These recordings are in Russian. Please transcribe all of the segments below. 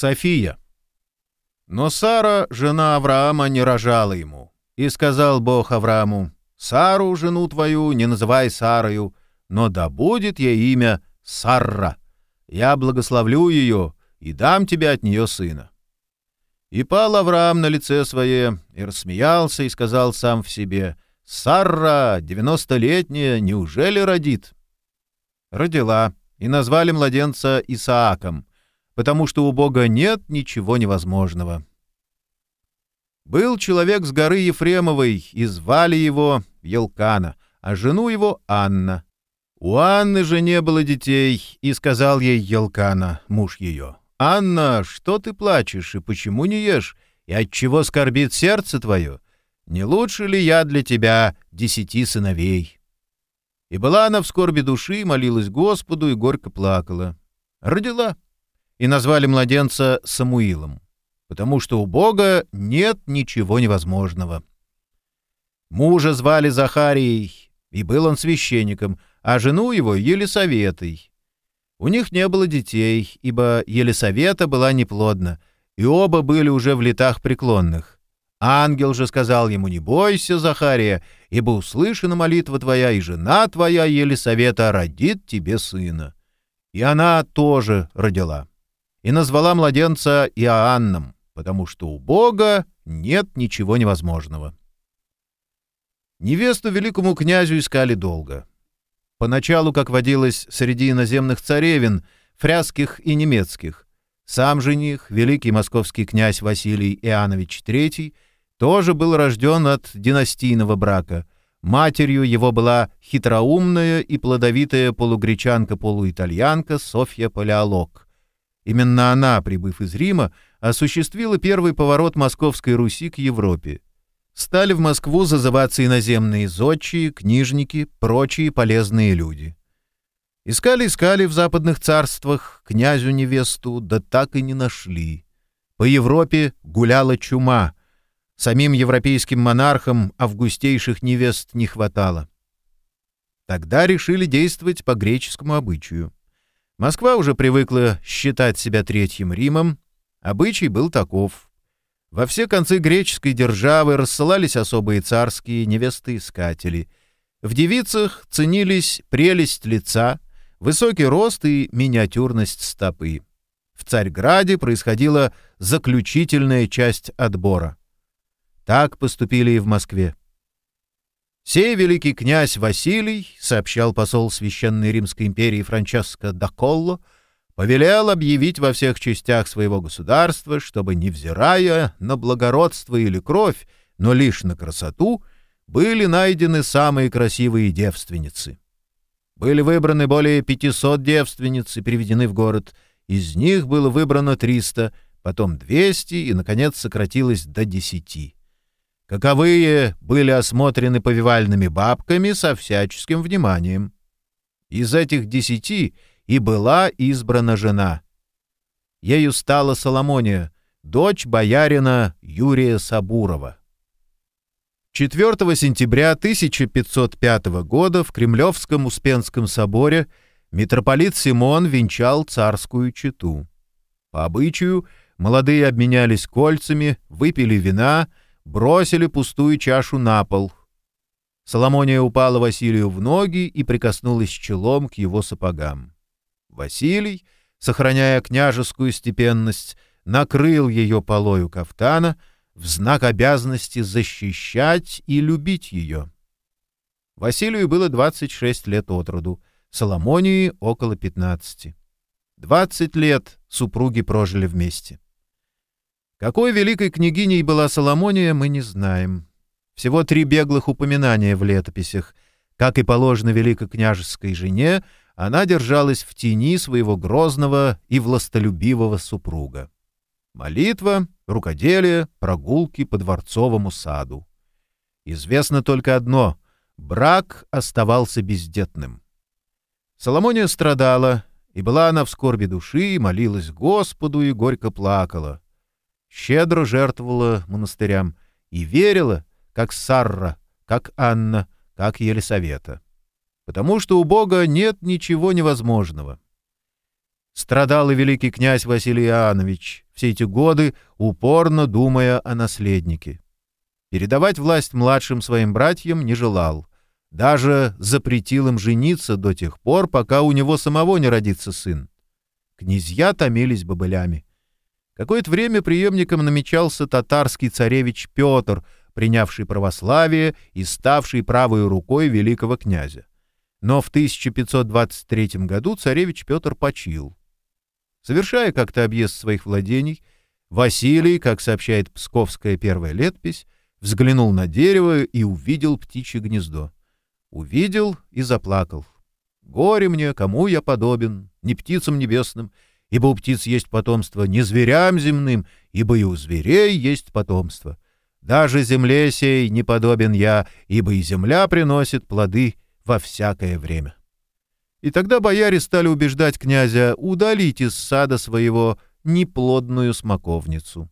София. Но Сара, жена Авраама, не рожала ему. И сказал Бог Аврааму, «Сару, жену твою, не называй Сарою, но да будет ей имя Сарра. Я благословлю ее и дам тебе от нее сына». И пал Авраам на лице свое, и рассмеялся, и сказал сам в себе, «Сарра, девяностолетняя, неужели родит?» Родила, и назвали младенца Исааком, потому что у Бога нет ничего невозможного. Был человек с горы Ефремовой, и звали его Елкана, а жену его Анна. У Анны же не было детей, и сказал ей Елкана, муж ее, «Анна, что ты плачешь, и почему не ешь, и от чего скорбит сердце твое? Не лучше ли я для тебя десяти сыновей?» И была она в скорби души, молилась Господу и горько плакала. Родила. И назвали младенца Самуилом, потому что у Бога нет ничего невозможного. Мужа звали Захарией, и был он священником, а жену его — Елисаветой. У них не было детей, ибо Елисавета была неплодна, и оба были уже в летах преклонных. Ангел же сказал ему, «Не бойся, Захария, ибо услышана молитва твоя, и жена твоя Елисавета родит тебе сына». И она тоже родила. И назвала младенца Иоанном, потому что у Бога нет ничего невозможного. Невесту великому князю искали долго. Поначалу, как водилось среди иноземных царевин, фрязских и немецких, сам жених, великий московский князь Василий Иоаннович III, тоже был рожден от династийного брака. Матерью его была хитроумная и плодовитая полугречанка-полуитальянка Софья Палеолог. Именно она, прибыв из Рима, осуществила первый поворот Московской Руси к Европе. Стали в Москву зазываться иноземные зодчие, книжники, прочие полезные люди. Искали-искали в западных царствах князю невесту, да так и не нашли. По Европе гуляла чума — Самим европейским монархам августейших невест не хватало. Тогда решили действовать по греческому обычаю. Москва уже привыкла считать себя Третьим Римом. Обычай был таков. Во все концы греческой державы рассылались особые царские невесты-искатели. В девицах ценились прелесть лица, высокий рост и миниатюрность стопы. В Царьграде происходила заключительная часть отбора. Так поступили и в Москве. «Сей великий князь Василий, — сообщал посол Священной Римской империи Франческо да Колло, — повелел объявить во всех частях своего государства, чтобы, невзирая на благородство или кровь, но лишь на красоту, были найдены самые красивые девственницы. Были выбраны более 500 девственниц и приведены в город. Из них было выбрано 300, потом 200 и, наконец, сократилось до 10 каковые были осмотрены повивальными бабками со всяческим вниманием. Из этих десяти и была избрана жена. Ею стала Соломония, дочь боярина Юрия Сабурова. 4 сентября 1505 года в Кремлевском Успенском соборе митрополит Симон венчал царскую чету. По обычаю молодые обменялись кольцами, выпили вина — бросили пустую чашу на пол. Соломония упала Василию в ноги и прикоснулась челом к его сапогам. Василий, сохраняя княжескую степенность, накрыл ее полою кафтана в знак обязанности защищать и любить ее. Василию было 26 лет от роду, Соломонии — около 15. 20 лет супруги прожили вместе. Какой великой княгиней была Соломония, мы не знаем. Всего три беглых упоминания в летописях. Как и положено великокняжеской жене, она держалась в тени своего грозного и властолюбивого супруга. Молитва, рукоделие, прогулки по дворцовому саду. Известно только одно — брак оставался бездетным. Соломония страдала, и была она в скорби души, молилась Господу и горько плакала щедро жертвовала монастырям и верила, как Сарра, как Анна, как Елисавета. Потому что у Бога нет ничего невозможного. Страдал и великий князь Василий Иоаннович, все эти годы упорно думая о наследнике. Передавать власть младшим своим братьям не желал. Даже запретил им жениться до тех пор, пока у него самого не родится сын. Князья томились бобылями. Какое-то время преемником намечался татарский царевич Петр, принявший православие и ставший правой рукой великого князя. Но в 1523 году царевич Петр почил. Совершая как-то объезд своих владений, Василий, как сообщает псковская первая летопись, взглянул на дерево и увидел птичье гнездо. Увидел и заплакал. «Горе мне, кому я подобен, не птицам небесным, ибо у птиц есть потомство, не зверям земным, ибо и у зверей есть потомство. Даже земле сей не подобен я, ибо и земля приносит плоды во всякое время». И тогда бояре стали убеждать князя удалить из сада своего неплодную смоковницу.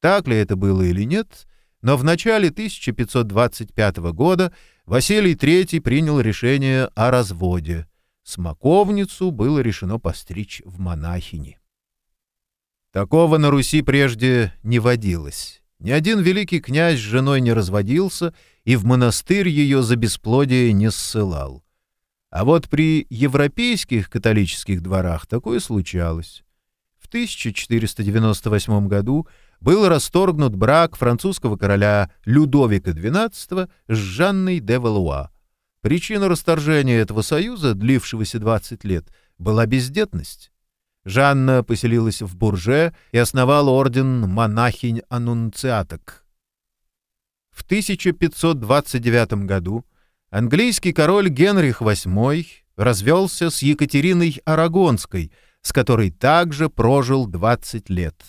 Так ли это было или нет, но в начале 1525 года Василий III принял решение о разводе. Смоковницу было решено постричь в монахини. Такого на Руси прежде не водилось. Ни один великий князь с женой не разводился и в монастырь ее за бесплодие не ссылал. А вот при европейских католических дворах такое случалось. В 1498 году был расторгнут брак французского короля Людовика XII с Жанной де Валуа. Причина расторжения этого союза, длившегося 20 лет, была бездетность. Жанна поселилась в Бурже и основала орден монахинь-аннунциаток. В 1529 году английский король Генрих VIII развелся с Екатериной Арагонской, с которой также прожил 20 лет.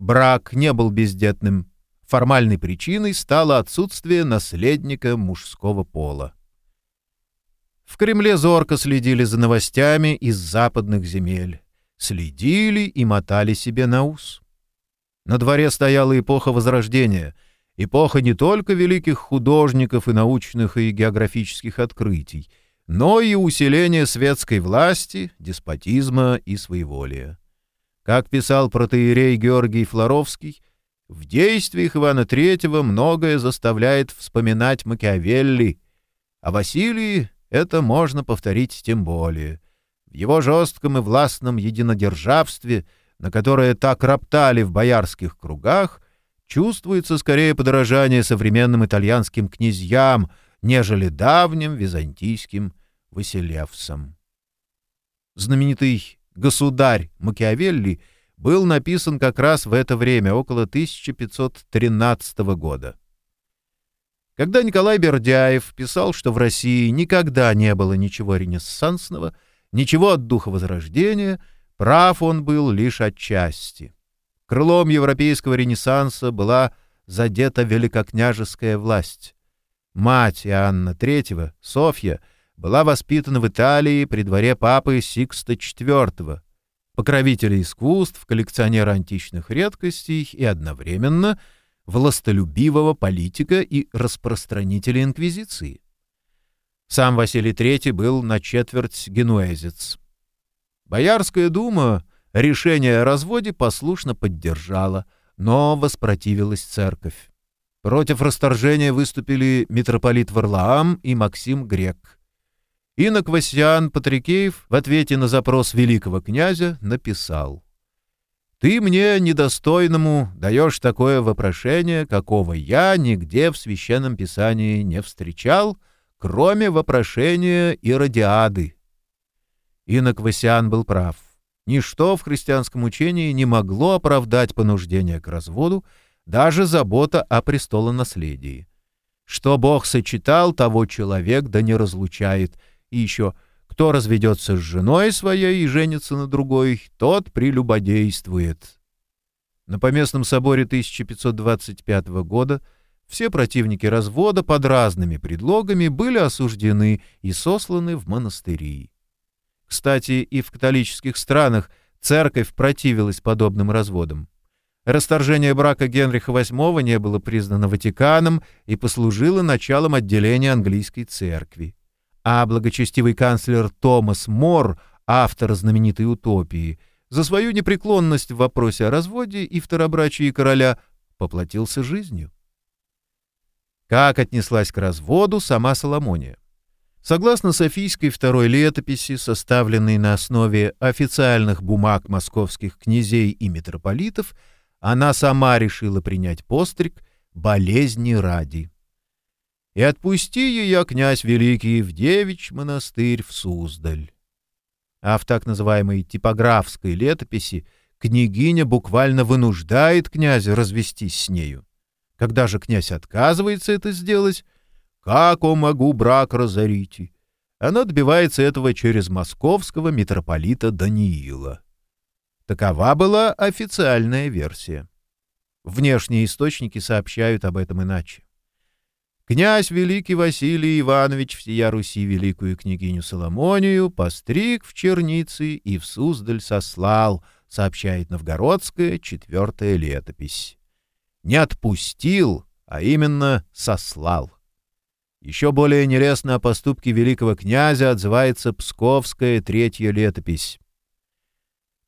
Брак не был бездетным. Формальной причиной стало отсутствие наследника мужского пола. В Кремле зорко следили за новостями из западных земель. Следили и мотали себе на ус. На дворе стояла эпоха Возрождения — эпоха не только великих художников и научных и географических открытий, но и усиления светской власти, деспотизма и своеволия. Как писал протеерей Георгий Флоровский, в действиях Ивана III многое заставляет вспоминать Макиавелли, а Василии это можно повторить тем более. В его жестком и властном единодержавстве, на которое так роптали в боярских кругах, чувствуется скорее подражание современным итальянским князьям, нежели давним византийским Василевсам. Знаменитый «Государь» Макиавелли был написан как раз в это время, около 1513 года. Когда Николай Бердяев писал, что в России никогда не было ничего ренессансного, ничего от духа Возрождения, прав он был лишь отчасти. Крылом европейского ренессанса была задета великокняжеская власть. Мать Иоанна III, Софья, была воспитана в Италии при дворе папы Сикста IV, покровителя искусств, коллекционера античных редкостей и одновременно властолюбивого политика и распространителя инквизиции. Сам Василий III был на четверть генуэзец. Боярская дума Решение о разводе послушно поддержала, но воспротивилась церковь. Против расторжения выступили митрополит Варлаам и Максим Грек. Инок Васян Патрикеев в ответе на запрос великого князя написал «Ты мне, недостойному, даешь такое вопрошение, какого я нигде в Священном Писании не встречал, кроме вопрошения Иродиады». Инок Васян был прав. Ничто в христианском учении не могло оправдать понуждение к разводу, даже забота о престолонаследии. Что Бог сочетал, того человек да не разлучает. И еще, кто разведется с женой своей и женится на другой, тот прелюбодействует. На Поместном соборе 1525 года все противники развода под разными предлогами были осуждены и сосланы в монастыри. Кстати, и в католических странах церковь противилась подобным разводам. Расторжение брака Генриха VIII не было признано Ватиканом и послужило началом отделения английской церкви. А благочестивый канцлер Томас Мор автор знаменитой «Утопии», за свою непреклонность в вопросе о разводе и второбрачии короля поплатился жизнью. Как отнеслась к разводу сама Соломония? Согласно Софийской второй летописи, составленной на основе официальных бумаг московских князей и митрополитов, она сама решила принять постриг болезни ради. И отпусти ее, князь Великий, в девич монастырь в Суздаль. А в так называемой типографской летописи княгиня буквально вынуждает князя развестись с нею. Когда же князь отказывается это сделать, как он могу брак разорить? Она добивается этого через московского митрополита Даниила. Такова была официальная версия. Внешние источники сообщают об этом иначе. Князь Великий Василий Иванович всея Руси великую княгиню Соломонию постриг в черницы и в Суздаль сослал, сообщает новгородская четвертая летопись. Не отпустил, а именно сослал. Еще более нелестно о поступке великого князя отзывается Псковская третья летопись.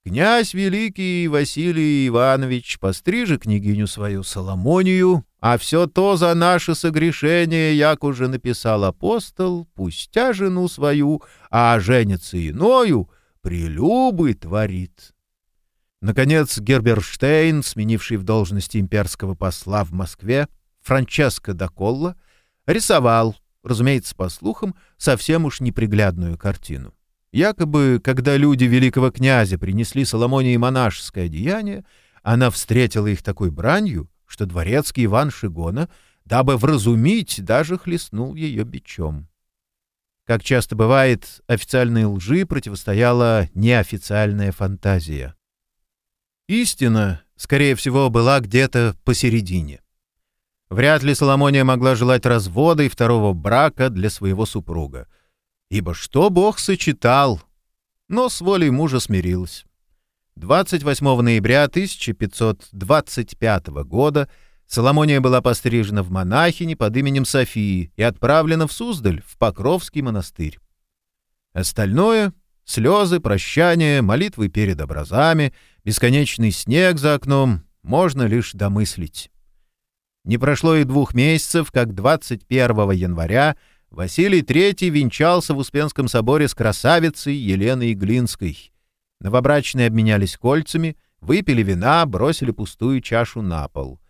Князь великий Василий Иванович пострижи княгиню свою Соломонию, а все то за наше согрешение, як уже написал апостол, пустя жену свою, а женится иною, прелюбы творит. Наконец, Герберштейн, сменивший в должности имперского посла в Москве, Франческо да Колла, рисовал, разумеется, по слухам, совсем уж неприглядную картину. Якобы, когда люди великого князя принесли Соломонии монашеское одеяние, она встретила их такой бранью, что дворецкий Иван Шигона, дабы вразумить, даже хлестнул ее бичом. Как часто бывает, официальной лжи противостояла неофициальная фантазия. Истина, скорее всего, была где-то посередине. Вряд ли Соломония могла желать развода и второго брака для своего супруга. Ибо что Бог сочетал? Но с волей мужа смирилась. 28 ноября 1525 года Соломония была пострижена в монахини под именем Софии и отправлена в Суздаль, в Покровский монастырь. Остальное — слезы, прощания, молитвы перед образами, бесконечный снег за окном — можно лишь домыслить. Не прошло и двух месяцев, как 21 января Василий III венчался в Успенском соборе с красавицей Еленой Глинской. Новобрачные обменялись кольцами, выпили вина, бросили пустую чашу на пол.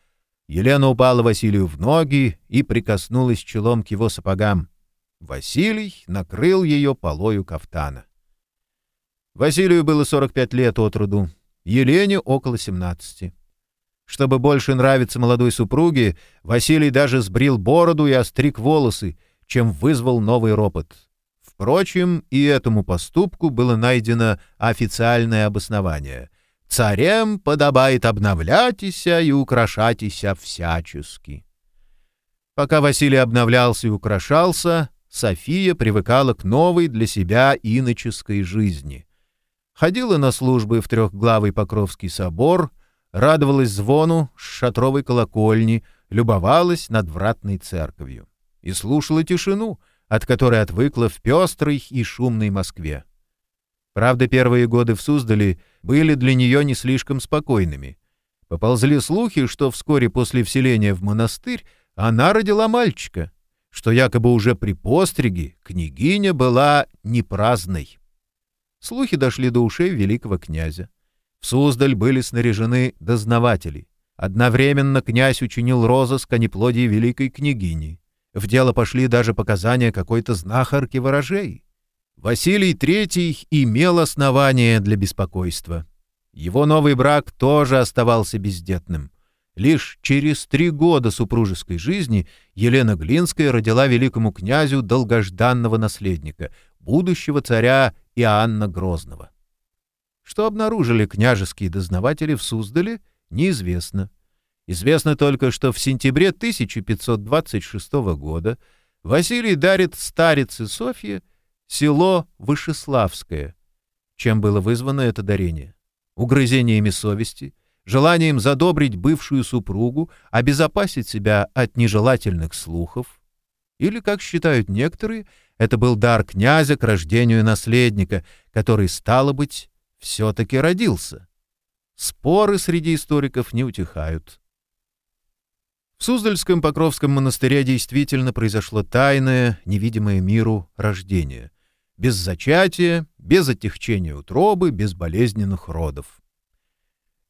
Елена упала Василию в ноги и прикоснулась челом к его сапогам. Василий накрыл ее полою кафтана. Василию было 45 лет от роду, Елене около 17. Чтобы больше нравиться молодой супруге, Василий даже сбрил бороду и остриг волосы, чем вызвал новый ропот. Впрочем, и этому поступку было найдено официальное обоснование. «Царем подобает обновлятися и украшатися всячески». Пока Василий обновлялся и украшался, София привыкала к новой для себя иноческой жизни. Ходила на службы в трехглавый Покровский собор — радовалась звону с шатровой колокольни, любовалась надвратной церковью и слушала тишину, от которой отвыкла в пестрой и шумной Москве. Правда, первые годы в Суздале были для нее не слишком спокойными. Поползли слухи, что вскоре после вселения в монастырь она родила мальчика, что якобы уже при постриге княгиня была непраздной. Слухи дошли до ушей великого князя. В Суздаль были снаряжены дознаватели. Одновременно князь учинил розыск о неплодии великой княгини. В дело пошли даже показания какой-то знахарки ворожей. Василий III имел основания для беспокойства. Его новый брак тоже оставался бездетным. Лишь через три года супружеской жизни Елена Глинская родила великому князю долгожданного наследника, будущего царя Иоанна Грозного. Что обнаружили княжеские дознаватели в Суздале, неизвестно. Известно только, что в сентябре 1526 года Василий дарит старице Софье село Вышеславское. Чем было вызвано это дарение? Угрызениями совести, желанием задобрить бывшую супругу, обезопасить себя от нежелательных слухов. Или, как считают некоторые, это был дар князя к рождению наследника, который, стало быть, все-таки родился. Споры среди историков не утихают. В Суздальском Покровском монастыре действительно произошло тайное, невидимое миру рождение. Без зачатия, без отягчения утробы, без болезненных родов.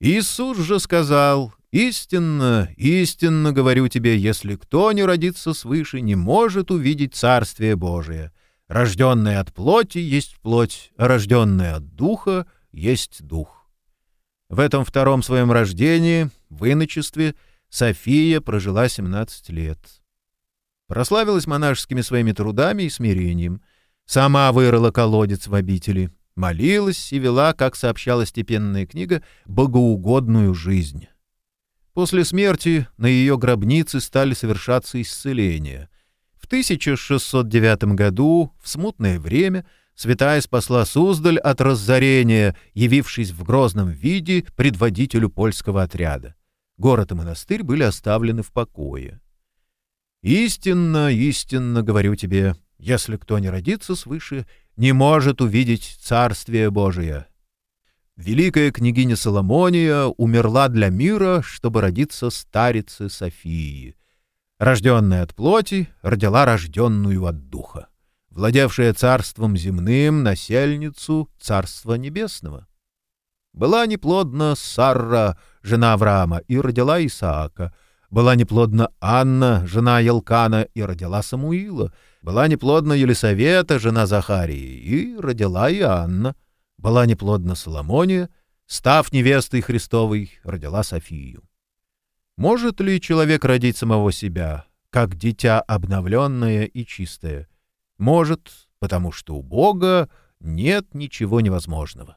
Иисус же сказал, «Истинно, истинно говорю тебе, если кто не родится свыше, не может увидеть Царствие Божие. Рожденное от плоти есть плоть, а рожденное от духа есть дух». В этом втором своем рождении, в иночестве, София прожила 17 лет. Прославилась монашескими своими трудами и смирением. Сама вырыла колодец в обители, молилась и вела, как сообщала степенная книга, богоугодную жизнь. После смерти на ее гробнице стали совершаться исцеления. В 1609 году, в смутное время, святая спасла Суздаль от разорения, явившись в грозном виде предводителю польского отряда. Город и монастырь были оставлены в покое. «Истинно, истинно, говорю тебе, если кто не родится свыше, не может увидеть Царствие Божие». Великая княгиня Соломония умерла для мира, чтобы родиться старице Софии. Рожденная от плоти, родила рожденную от духа, владевшая царством земным, насельницу царства небесного. Была неплодна Сарра, жена Авраама, и родила Исаака. Была неплодна Анна, жена Елкана, и родила Самуила. Была неплодна Елисавета, жена Захарии, и родила Иоанна. Была неплодна Соломония, став невестой Христовой, родила Софию. Может ли человек родить самого себя, как дитя обновленное и чистое? Может, потому что у Бога нет ничего невозможного.